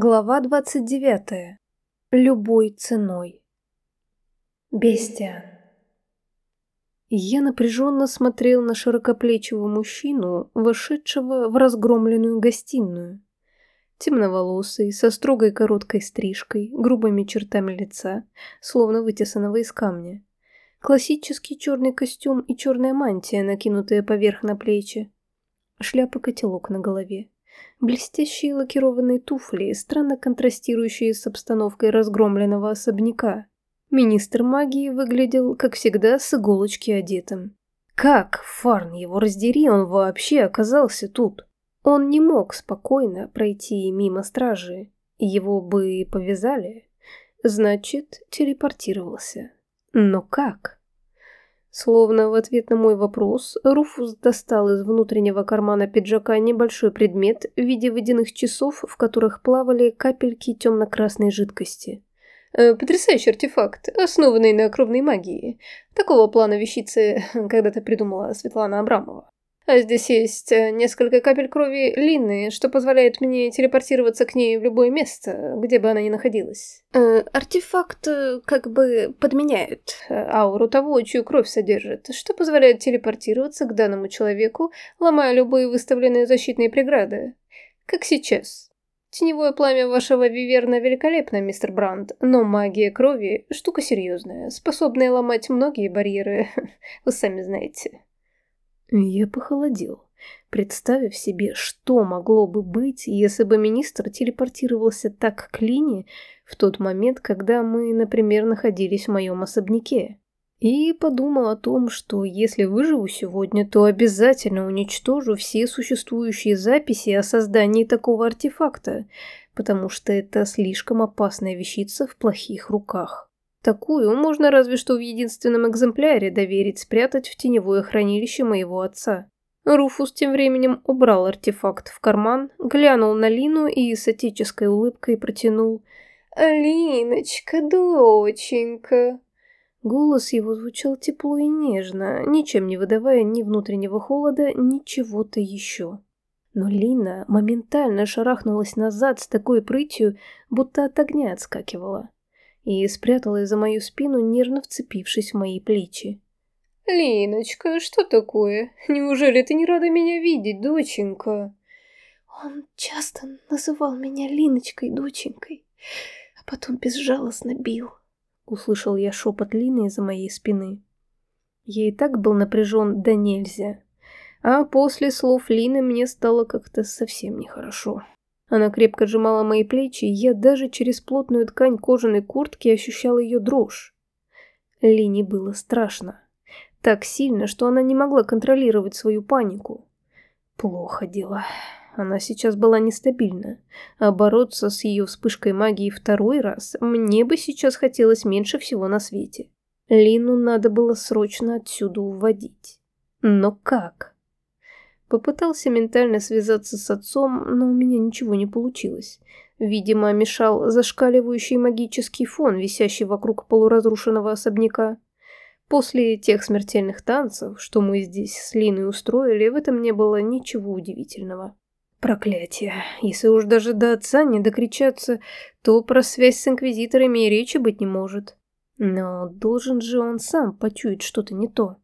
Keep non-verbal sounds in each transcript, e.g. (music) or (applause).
Глава 29. Любой ценой. Бестиан. Я напряженно смотрел на широкоплечего мужчину, вошедшего в разгромленную гостиную. Темноволосый, со строгой короткой стрижкой, грубыми чертами лица, словно вытесанного из камня. Классический черный костюм и черная мантия, накинутая поверх на плечи. Шляпа-котелок на голове блестящие лакированные туфли, странно контрастирующие с обстановкой разгромленного особняка. Министр магии выглядел, как всегда, с иголочки одетым. Как, Фарн его раздери, он вообще оказался тут? Он не мог спокойно пройти мимо стражи. Его бы повязали. Значит, телепортировался. Но как? Словно в ответ на мой вопрос, Руфус достал из внутреннего кармана пиджака небольшой предмет в виде водяных часов, в которых плавали капельки темно-красной жидкости. Э, потрясающий артефакт, основанный на кровной магии. Такого плана вещицы (laughs) когда-то придумала Светлана Абрамова. А здесь есть э, несколько капель крови Лины, что позволяет мне телепортироваться к ней в любое место, где бы она ни находилась. Э, артефакт э, как бы подменяет э, ауру того, чью кровь содержит, что позволяет телепортироваться к данному человеку, ломая любые выставленные защитные преграды. Как сейчас. Теневое пламя вашего виверна великолепно, мистер Бранд, но магия крови – штука серьезная, способная ломать многие барьеры, (laughs) вы сами знаете. Я похолодел, представив себе, что могло бы быть, если бы министр телепортировался так к Лине в тот момент, когда мы, например, находились в моем особняке. И подумал о том, что если выживу сегодня, то обязательно уничтожу все существующие записи о создании такого артефакта, потому что это слишком опасная вещица в плохих руках. Такую можно разве что в единственном экземпляре доверить спрятать в теневое хранилище моего отца. Руфус тем временем убрал артефакт в карман, глянул на Лину и с отеческой улыбкой протянул «Линочка, доченька». Голос его звучал тепло и нежно, ничем не выдавая ни внутреннего холода, ни чего-то еще. Но Лина моментально шарахнулась назад с такой прытью, будто от огня отскакивала и спряталась за мою спину, нервно вцепившись в мои плечи. «Линочка, что такое? Неужели ты не рада меня видеть, доченька?» Он часто называл меня Линочкой, доченькой, а потом безжалостно бил. Услышал я шепот Лины из-за моей спины. Я и так был напряжен да нельзя. А после слов Лины мне стало как-то совсем нехорошо. Она крепко сжимала мои плечи, и я даже через плотную ткань кожаной куртки ощущал ее дрожь. Лине было страшно. Так сильно, что она не могла контролировать свою панику. Плохо дело. Она сейчас была нестабильна, а бороться с ее вспышкой магии второй раз мне бы сейчас хотелось меньше всего на свете. Лину надо было срочно отсюда уводить. Но как? Попытался ментально связаться с отцом, но у меня ничего не получилось. Видимо, мешал зашкаливающий магический фон, висящий вокруг полуразрушенного особняка. После тех смертельных танцев, что мы здесь с Линой устроили, в этом не было ничего удивительного. Проклятие. Если уж даже до отца не докричаться, то про связь с инквизиторами и речи быть не может. Но должен же он сам почуять что-то не то.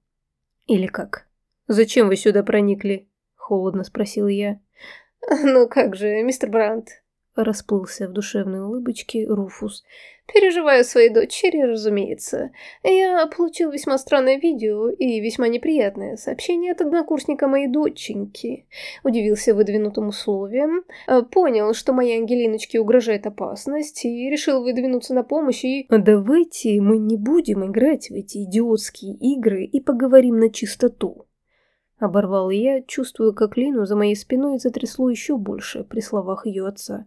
Или как? Зачем вы сюда проникли? Холодно спросил я. (laughs) «Ну как же, мистер Брандт?» Расплылся в душевной улыбочке Руфус. «Переживаю своей дочери, разумеется. Я получил весьма странное видео и весьма неприятное сообщение от однокурсника моей доченьки. Удивился выдвинутым условиям, понял, что моей Ангелиночке угрожает опасность и решил выдвинуться на помощь и... Давайте мы не будем играть в эти идиотские игры и поговорим на чистоту. Оборвал я, чувствуя, как Лину за моей спиной затрясло еще больше при словах ее отца.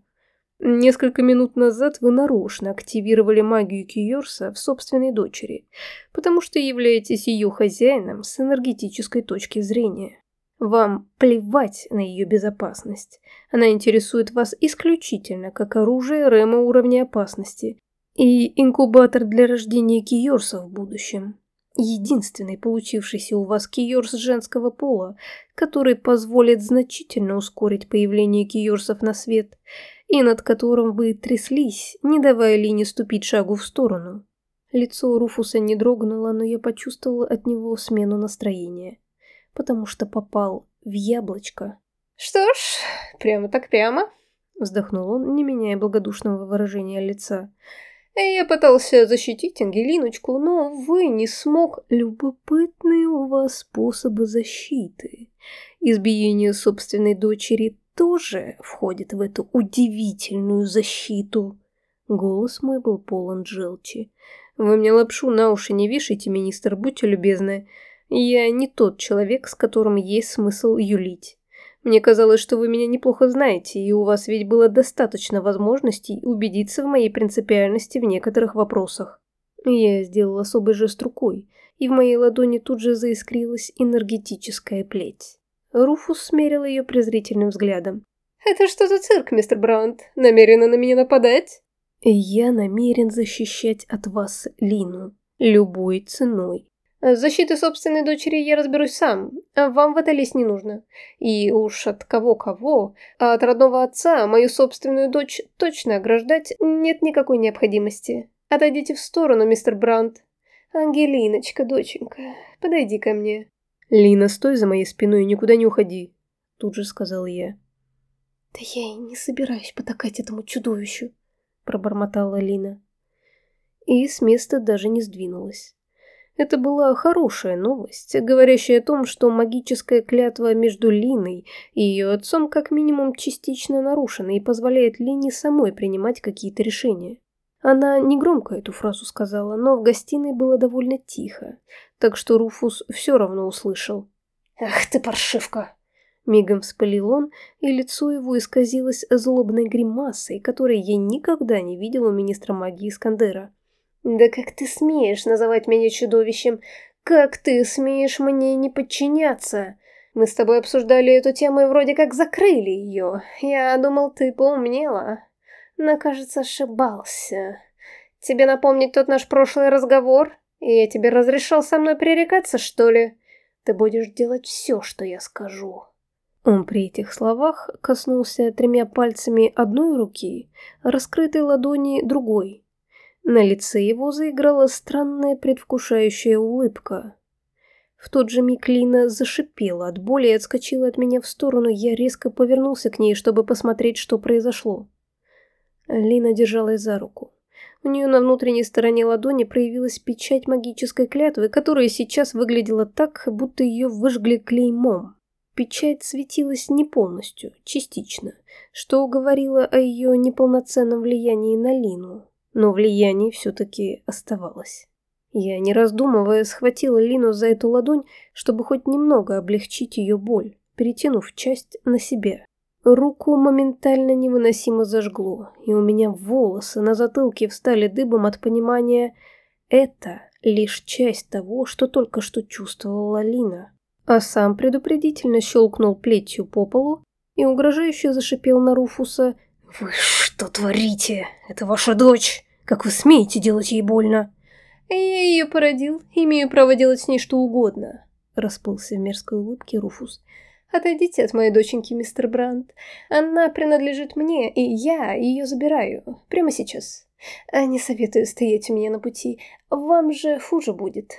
Несколько минут назад вы нарочно активировали магию Киорса в собственной дочери, потому что являетесь ее хозяином с энергетической точки зрения. Вам плевать на ее безопасность. Она интересует вас исключительно как оружие Рэма уровня опасности и инкубатор для рождения Киорса в будущем единственный получившийся у вас киорс женского пола, который позволит значительно ускорить появление киорсов на свет. и над которым вы тряслись, не давая Лине ступить шагу в сторону. Лицо Руфуса не дрогнуло, но я почувствовала от него смену настроения, потому что попал в яблочко. «Что ж, прямо так прямо», — вздохнул он, не меняя благодушного выражения лица. Я пытался защитить Ангелиночку, но, вы не смог. Любопытные у вас способы защиты. Избиение собственной дочери тоже входит в эту удивительную защиту. Голос мой был полон желчи. Вы мне лапшу на уши не вешайте, министр, будьте любезны. Я не тот человек, с которым есть смысл юлить. Мне казалось, что вы меня неплохо знаете, и у вас ведь было достаточно возможностей убедиться в моей принципиальности в некоторых вопросах. Я сделал особый жест рукой, и в моей ладони тут же заискрилась энергетическая плеть. Руфус смерил ее презрительным взглядом. «Это что за цирк, мистер Браунд? Намерены на меня нападать?» «Я намерен защищать от вас Лину. Любой ценой. С защитой собственной дочери я разберусь сам, а вам в это лезть не нужно. И уж от кого-кого, а от родного отца мою собственную дочь точно ограждать нет никакой необходимости. Отойдите в сторону, мистер Брандт. Ангелиночка, доченька, подойди ко мне. Лина, стой за моей спиной и никуда не уходи, тут же сказал я. Да я и не собираюсь потакать этому чудовищу, пробормотала Лина. И с места даже не сдвинулась. Это была хорошая новость, говорящая о том, что магическая клятва между Линой и ее отцом как минимум частично нарушена и позволяет Лине самой принимать какие-то решения. Она негромко эту фразу сказала, но в гостиной было довольно тихо, так что Руфус все равно услышал. «Ах ты паршивка!» Мигом вспылил он, и лицо его исказилось злобной гримасой, которой я никогда не видел у министра магии Искандера. «Да как ты смеешь называть меня чудовищем? Как ты смеешь мне не подчиняться? Мы с тобой обсуждали эту тему и вроде как закрыли ее. Я думал, ты поумнела. Но, кажется, ошибался. Тебе напомнить тот наш прошлый разговор? И я тебе разрешил со мной пререкаться, что ли? Ты будешь делать все, что я скажу». Он при этих словах коснулся тремя пальцами одной руки, раскрытой ладони другой, на лице его заиграла странная предвкушающая улыбка. В тот же миг Лина зашипела от боли и отскочила от меня в сторону, я резко повернулся к ней, чтобы посмотреть, что произошло. Лина держалась за руку. У нее на внутренней стороне ладони проявилась печать магической клятвы, которая сейчас выглядела так, будто ее выжгли клеймом. Печать светилась не полностью, частично, что говорило о ее неполноценном влиянии на Лину но влияние все-таки оставалось. Я, не раздумывая, схватила Лину за эту ладонь, чтобы хоть немного облегчить ее боль, перетянув часть на себя. Руку моментально невыносимо зажгло, и у меня волосы на затылке встали дыбом от понимания «это лишь часть того, что только что чувствовала Лина». А сам предупредительно щелкнул плетью по полу и угрожающе зашипел на Руфуса «Вы что творите? Это ваша дочь! Как вы смеете делать ей больно?» «Я ее породил, имею право делать с ней что угодно», — расплылся в мерзкой улыбке Руфус. «Отойдите от моей доченьки, мистер Брандт. Она принадлежит мне, и я ее забираю. Прямо сейчас. А не советую стоять у меня на пути. Вам же хуже будет».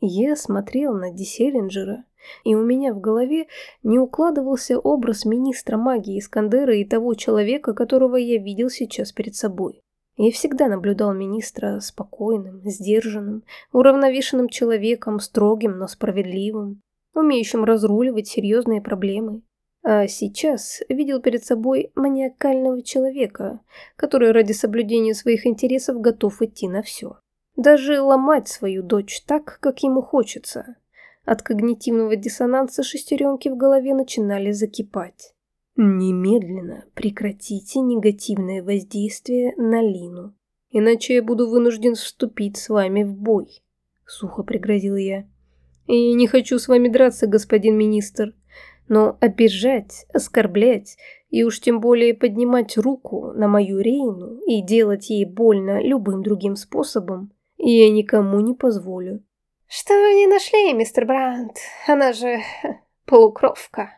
Я смотрел на Диселлинджера, и у меня в голове не укладывался образ министра магии Искандера и того человека, которого я видел сейчас перед собой. Я всегда наблюдал министра спокойным, сдержанным, уравновешенным человеком, строгим, но справедливым, умеющим разруливать серьезные проблемы. А сейчас видел перед собой маниакального человека, который ради соблюдения своих интересов готов идти на все. Даже ломать свою дочь так, как ему хочется. От когнитивного диссонанса шестеренки в голове начинали закипать. Немедленно прекратите негативное воздействие на Лину, иначе я буду вынужден вступить с вами в бой, сухо пригрозил я. И не хочу с вами драться, господин министр, но обижать, оскорблять и уж тем более поднимать руку на мою Рейну и делать ей больно любым другим способом я никому не позволю. «Что вы не нашли, мистер Брандт? Она же полукровка»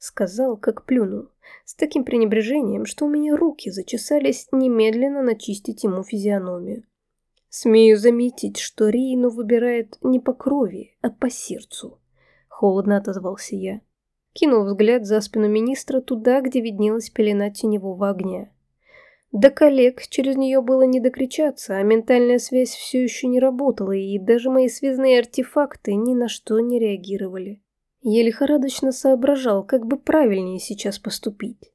сказал, как плюнул. с таким пренебрежением, что у меня руки зачесались немедленно начистить ему физиономию. Смею заметить, что Рейну выбирает не по крови, а по сердцу. Холодно отозвался я. Кинул взгляд за спину министра туда, где виднелась пелена теневого огня. До коллег через нее было не докричаться, а ментальная связь все еще не работала, и даже мои связные артефакты ни на что не реагировали. Я лихорадочно соображал, как бы правильнее сейчас поступить.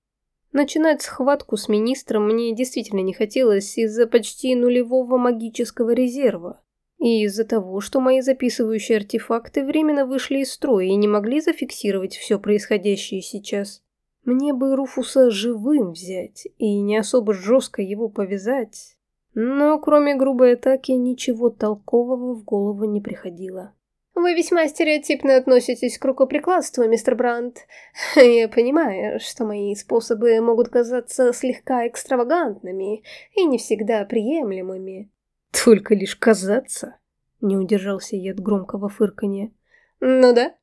Начинать схватку с министром мне действительно не хотелось из-за почти нулевого магического резерва. И из-за того, что мои записывающие артефакты временно вышли из строя и не могли зафиксировать все происходящее сейчас. Мне бы Руфуса живым взять и не особо жестко его повязать. Но кроме грубой атаки ничего толкового в голову не приходило. Вы весьма стереотипно относитесь к рукоприкладству, мистер Брандт. (laughs) Я понимаю, что мои способы могут казаться слегка экстравагантными и не всегда приемлемыми. Только лишь казаться? Не удержался я от громкого фырканья. Ну да,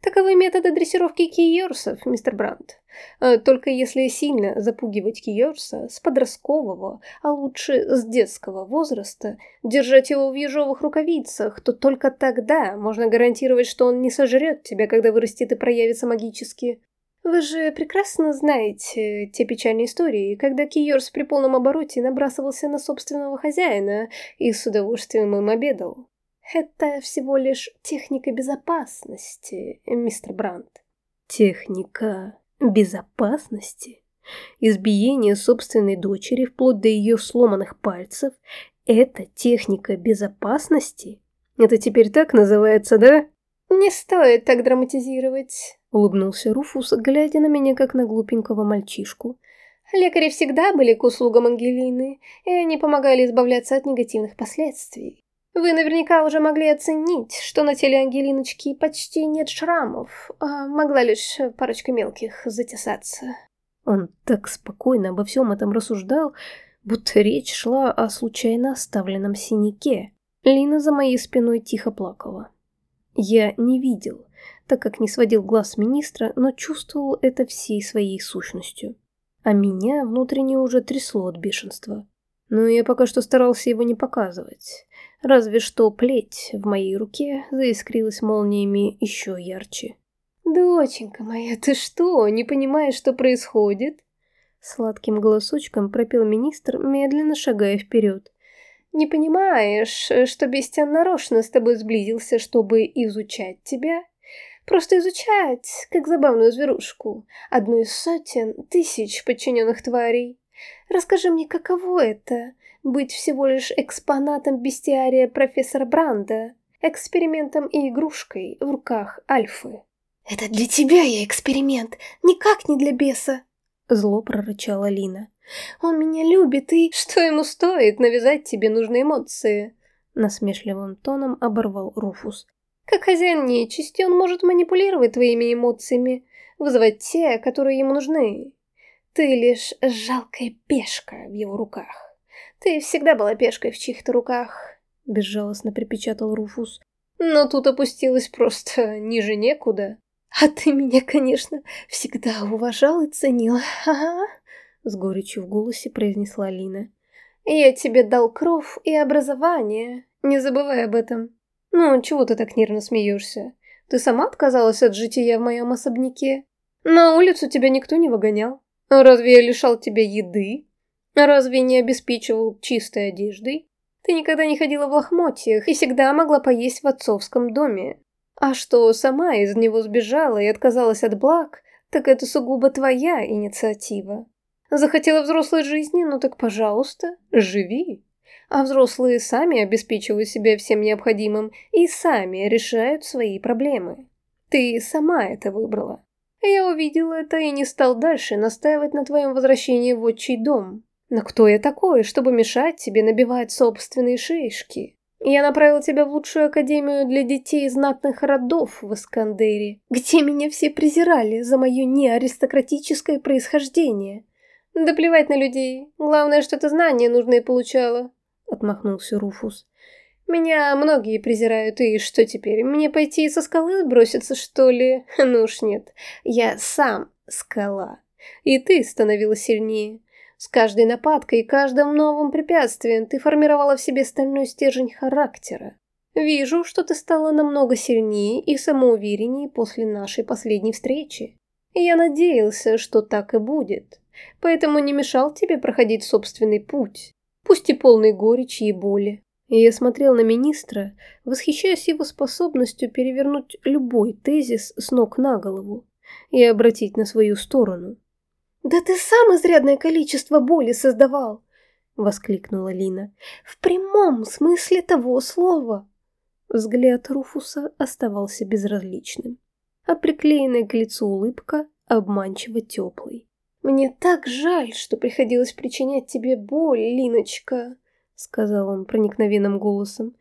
Таковы методы дрессировки киорсов, мистер Брандт. Э, только если сильно запугивать киорса с подросткового, а лучше с детского возраста, держать его в ежовых рукавицах, то только тогда можно гарантировать, что он не сожрет тебя, когда вырастет и проявится магически. Вы же прекрасно знаете те печальные истории, когда Киорс при полном обороте набрасывался на собственного хозяина и с удовольствием им обедал. Это всего лишь техника безопасности, мистер Брандт. Техника безопасности? Избиение собственной дочери вплоть до ее сломанных пальцев – это техника безопасности? Это теперь так называется, да? Не стоит так драматизировать, улыбнулся Руфус, глядя на меня как на глупенького мальчишку. Лекари всегда были к услугам Ангелины, и они помогали избавляться от негативных последствий. Вы наверняка уже могли оценить, что на теле Ангелиночки почти нет шрамов, а могла лишь парочка мелких затесаться. Он так спокойно обо всем этом рассуждал, будто речь шла о случайно оставленном синяке. Лина за моей спиной тихо плакала. Я не видел, так как не сводил глаз министра, но чувствовал это всей своей сущностью. А меня внутренне уже трясло от бешенства. Но я пока что старался его не показывать. Разве что плеть в моей руке заискрилась молниями еще ярче. «Доченька моя, ты что, не понимаешь, что происходит?» Сладким голосочком пропел министр, медленно шагая вперед. «Не понимаешь, что Бестиан нарочно с тобой сблизился, чтобы изучать тебя? Просто изучать, как забавную зверушку, одну из сотен тысяч подчиненных тварей. Расскажи мне, каково это быть всего лишь экспонатом бестиария профессора Бранда, экспериментом и игрушкой в руках Альфы. «Это для тебя я эксперимент, никак не для беса!» Зло прорычала Лина. «Он меня любит, и что ему стоит навязать тебе нужные эмоции?» Насмешливым тоном оборвал Руфус. «Как хозяин нечисти он может манипулировать твоими эмоциями, вызывать те, которые ему нужны. Ты лишь жалкая пешка в его руках». Ты всегда была пешкой в чьих-то руках, безжалостно припечатал Руфус. Но тут опустилась просто ниже некуда. А ты меня, конечно, всегда уважал и ценил, ага, с горечью в голосе произнесла Лина. Я тебе дал кровь и образование, не забывай об этом. Ну, чего ты так нервно смеешься? Ты сама отказалась от жития в моем особняке? На улицу тебя никто не выгонял. Разве я лишал тебя еды? Разве не обеспечивал чистой одеждой? Ты никогда не ходила в лохмотьях и всегда могла поесть в отцовском доме. А что сама из него сбежала и отказалась от благ, так это сугубо твоя инициатива. Захотела взрослой жизни, ну так пожалуйста, живи. А взрослые сами обеспечивают себя всем необходимым и сами решают свои проблемы. Ты сама это выбрала. Я увидела это и не стал дальше настаивать на твоем возвращении в отчий дом. Но кто я такой, чтобы мешать тебе набивать собственные шишки? Я направил тебя в лучшую академию для детей знатных родов в Искандере, где меня все презирали за мое неаристократическое происхождение. Да плевать на людей, главное, что ты знания нужные получала, — отмахнулся Руфус. Меня многие презирают, и что теперь, мне пойти со скалы сброситься, что ли? (laughs) Ну уж нет, я сам скала. И ты становилась сильнее. С каждой нападкой и каждым новым препятствием ты формировала в себе стальной стержень характера. Вижу, что ты стала намного сильнее и самоувереннее после нашей последней встречи. И я надеялся, что так и будет. Поэтому не мешал тебе проходить собственный путь, пусть и полный горечи и боли. Я смотрел на министра, восхищаясь его способностью перевернуть любой тезис с ног на голову и обратить на свою сторону. «Да ты сам изрядное количество боли создавал!» — воскликнула Лина. «В прямом смысле того слова!» Взгляд Руфуса оставался безразличным, а приклеенная к лицу улыбка обманчиво теплой. «Мне так жаль, что приходилось причинять тебе боль, Линочка!» — сказал он проникновенным голосом.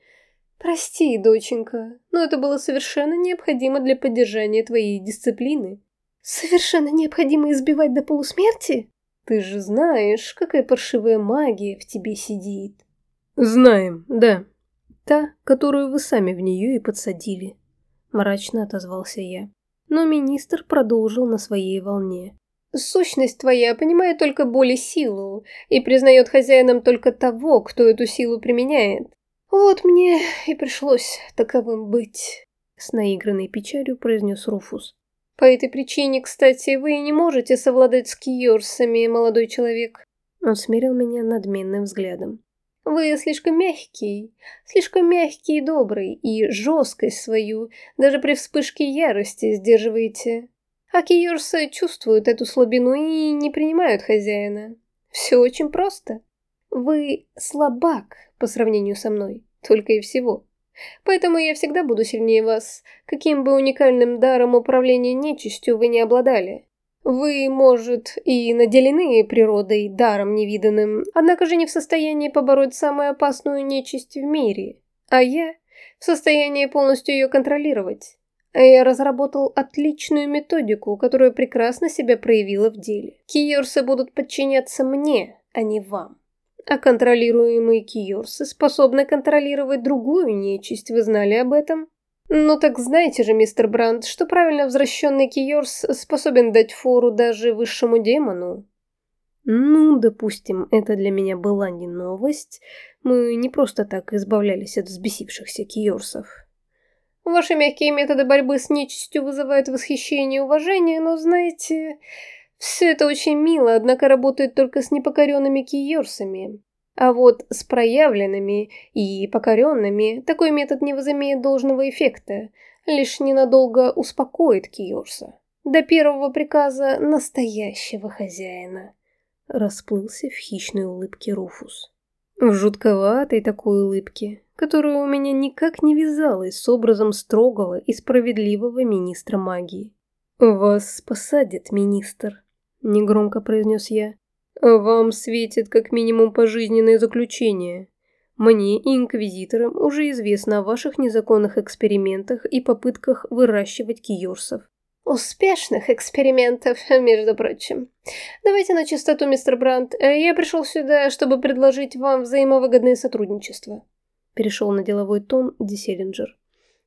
«Прости, доченька, но это было совершенно необходимо для поддержания твоей дисциплины. Совершенно необходимо избивать до полусмерти? Ты же знаешь, какая паршивая магия в тебе сидит. Знаем, да. Та, которую вы сами в нее и подсадили. Мрачно отозвался я. Но министр продолжил на своей волне. Сущность твоя понимает только боль и силу, и признает хозяином только того, кто эту силу применяет. Вот мне и пришлось таковым быть. С наигранной печалью произнес Руфус. По этой причине, кстати, вы не можете совладать с киорсами, молодой человек. Он смерил меня надменным взглядом. Вы слишком мягкий, слишком мягкий и добрый, и жесткость свою даже при вспышке ярости сдерживаете. А киорсы чувствуют эту слабину и не принимают хозяина. Все очень просто. Вы слабак по сравнению со мной, только и всего. Поэтому я всегда буду сильнее вас, каким бы уникальным даром управления нечистью вы не обладали. Вы, может, и наделены природой даром невиданным, однако же не в состоянии побороть самую опасную нечисть в мире. А я в состоянии полностью ее контролировать. Я разработал отличную методику, которая прекрасно себя проявила в деле. Киорсы будут подчиняться мне, а не вам. А контролируемые киорсы способны контролировать другую нечисть, вы знали об этом? Ну так знаете же, мистер Брандт, что правильно возвращенный киорс способен дать фору даже высшему демону? Ну, допустим, это для меня была не новость. Мы не просто так избавлялись от взбесившихся киорсов. Ваши мягкие методы борьбы с нечистью вызывают восхищение и уважение, но знаете... Все это очень мило, однако работает только с непокоренными киорсами. А вот с проявленными и покоренными такой метод не возымеет должного эффекта, лишь ненадолго успокоит киорса. До первого приказа настоящего хозяина. Расплылся в хищной улыбке Руфус. В жутковатой такой улыбке, которая у меня никак не вязалась с образом строгого и справедливого министра магии. «Вас посадят, министр», негромко произнес я. «Вам светит как минимум пожизненное заключение. Мне и инквизиторам уже известно о ваших незаконных экспериментах и попытках выращивать киорсов. Успешных экспериментов, между прочим. Давайте на чистоту, мистер Брандт. Я пришел сюда, чтобы предложить вам взаимовыгодное сотрудничество. Перешел на деловой тон Диселлинджер.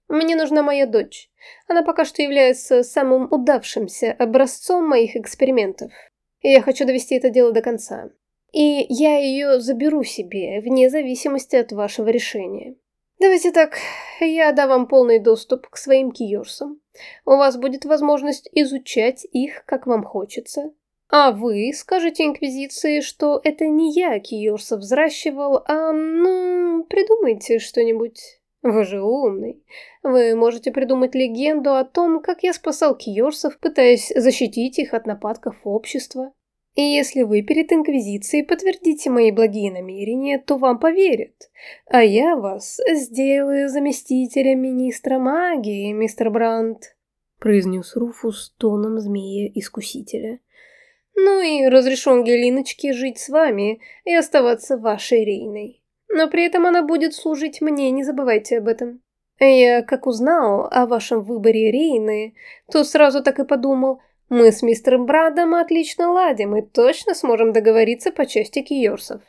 Мне нужна моя дочь. Она пока что является самым удавшимся образцом моих экспериментов. Я хочу довести это дело до конца. И я ее заберу себе, вне зависимости от вашего решения. Давайте так, я дам вам полный доступ к своим киорсам. У вас будет возможность изучать их, как вам хочется. А вы скажете Инквизиции, что это не я киорсов взращивал, а, ну, придумайте что-нибудь. Вы же умный. Вы можете придумать легенду о том, как я спасал киорсов, пытаясь защитить их от нападков общества. И если вы перед Инквизицией подтвердите мои благие намерения, то вам поверят. А я вас сделаю заместителем министра магии, мистер Брандт», — произнес Руфус тоном змея-искусителя. «Ну и разрешу Ангелиночке жить с вами и оставаться вашей Рейной». Но при этом она будет служить мне, не забывайте об этом. Я, как узнал о вашем выборе Рейны, то сразу так и подумал, мы с мистером Брадом отлично ладим и точно сможем договориться по части киорсов.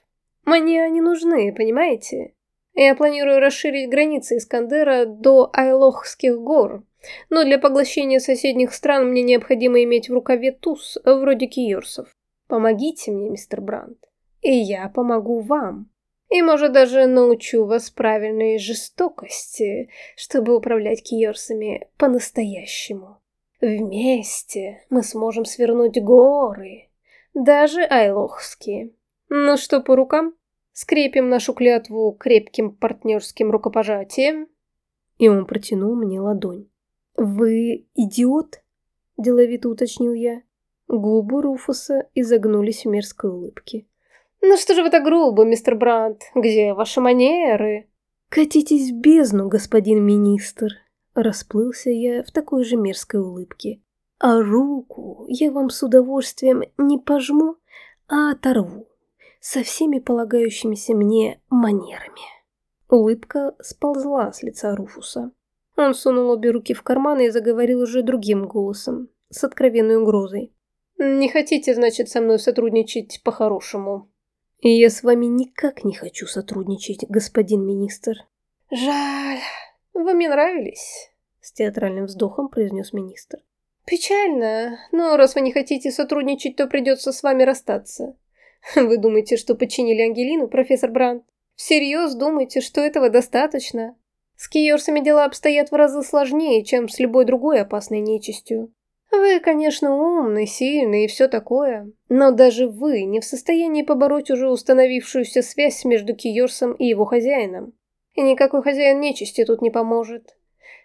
Мне они нужны, понимаете? Я планирую расширить границы Искандера до Айлохских гор, Но для поглощения соседних стран мне необходимо иметь в рукаве туз, вроде киорсов. Помогите мне, мистер Брандт, и я помогу вам. И, может, даже научу вас правильной жестокости, чтобы управлять киорсами по-настоящему. Вместе мы сможем свернуть горы, даже айлохские. Ну что, по рукам? Скрепим нашу клятву крепким партнерским рукопожатием. И он протянул мне ладонь. «Вы идиот?» – деловито уточнил я. Губы Руфуса изогнулись в мерзкой улыбке. «Ну что же вы так грубо, мистер Брандт? Где ваши манеры?» «Катитесь в бездну, господин министр!» Расплылся я в такой же мерзкой улыбке. «А руку я вам с удовольствием не пожму, а оторву со всеми полагающимися мне манерами». Улыбка сползла с лица Руфуса. Он сунул обе руки в карманы и заговорил уже другим голосом, с откровенной угрозой. «Не хотите, значит, со мной сотрудничать по-хорошему?» Я с вами никак не хочу сотрудничать, господин министр. Жаль. Вы мне нравились, с театральным вздохом произнес министр. Печально, но раз вы не хотите сотрудничать, то придется с вами расстаться. (laughs) Вы думаете, что подчинили Ангелину, профессор Брандт? Всерьез думаете, что этого достаточно? С Киорсами дела обстоят в разы сложнее, чем с любой другой опасной нечистью. Вы, конечно, умный, сильный и все такое, но даже вы не в состоянии побороть уже установившуюся связь между Киорсом и его хозяином. И никакой хозяин нечисти тут не поможет.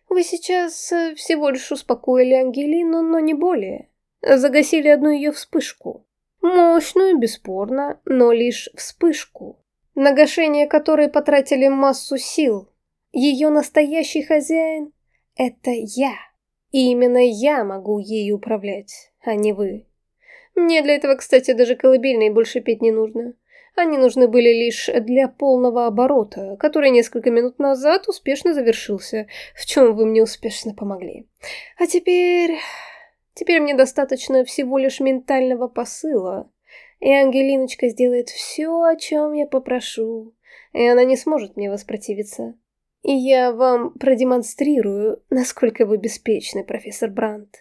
Вы сейчас э, всего лишь успокоили Ангелину, но не более. Загасили одну ее вспышку. Мощную, бесспорно, но лишь вспышку. На гашение которой потратили массу сил. Ее настоящий хозяин — это я. И именно я могу ею управлять, а не вы. Мне для этого, кстати, даже колыбельные больше петь не нужно. Они нужны были лишь для полного оборота, который несколько минут назад успешно завершился, в чем вы мне успешно помогли. А теперь... Теперь мне достаточно всего лишь ментального посыла, и Ангелиночка сделает все, о чем я попрошу, и она не сможет мне воспротивиться. И я вам продемонстрирую, насколько вы беспечны, профессор Брандт.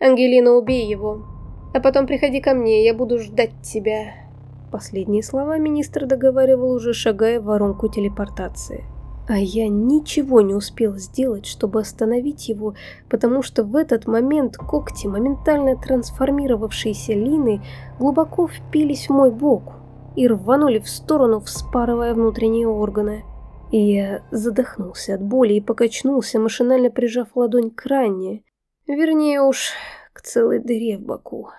Ангелина, убей его. А потом приходи ко мне, я буду ждать тебя. Последние слова министр договаривал уже шагая в воронку телепортации. А я ничего не успел сделать, чтобы остановить его, потому что в этот момент когти, моментально трансформировавшиеся Лины, глубоко впились в мой бок и рванули в сторону, вспарывая внутренние органы. Я задохнулся от боли и покачнулся, машинально прижав ладонь к ране. Вернее уж, к целой дыре в боку,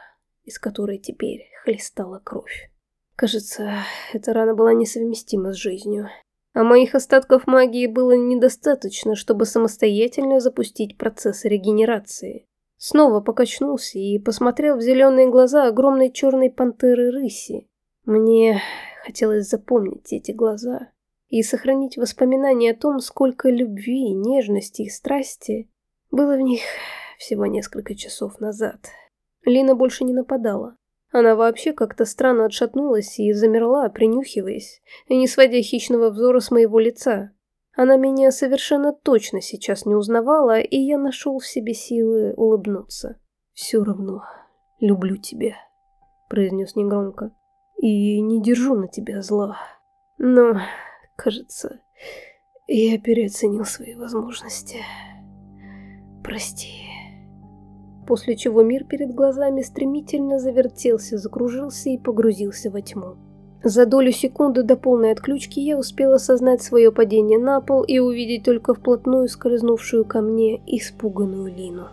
из которой теперь хлестала кровь. Кажется, эта рана была несовместима с жизнью. А моих остатков магии было недостаточно, чтобы самостоятельно запустить процесс регенерации. Снова покачнулся и посмотрел в зеленые глаза огромной черной пантеры рыси. Мне хотелось запомнить эти глаза и сохранить воспоминания о том, сколько любви, нежности и страсти было в них всего несколько часов назад. Лина больше не нападала. Она вообще как-то странно отшатнулась и замерла, принюхиваясь, и не сводя хищного взора с моего лица. Она меня совершенно точно сейчас не узнавала, и я нашел в себе силы улыбнуться. «Все равно люблю тебя», — произнес негромко, — «и не держу на тебя зла. Но Кажется, я переоценил свои возможности. Прости. После чего мир перед глазами стремительно завертелся, закружился и погрузился во тьму. За долю секунды до полной отключки я успел осознать свое падение на пол и увидеть только вплотную скользнувшую ко мне испуганную Лину.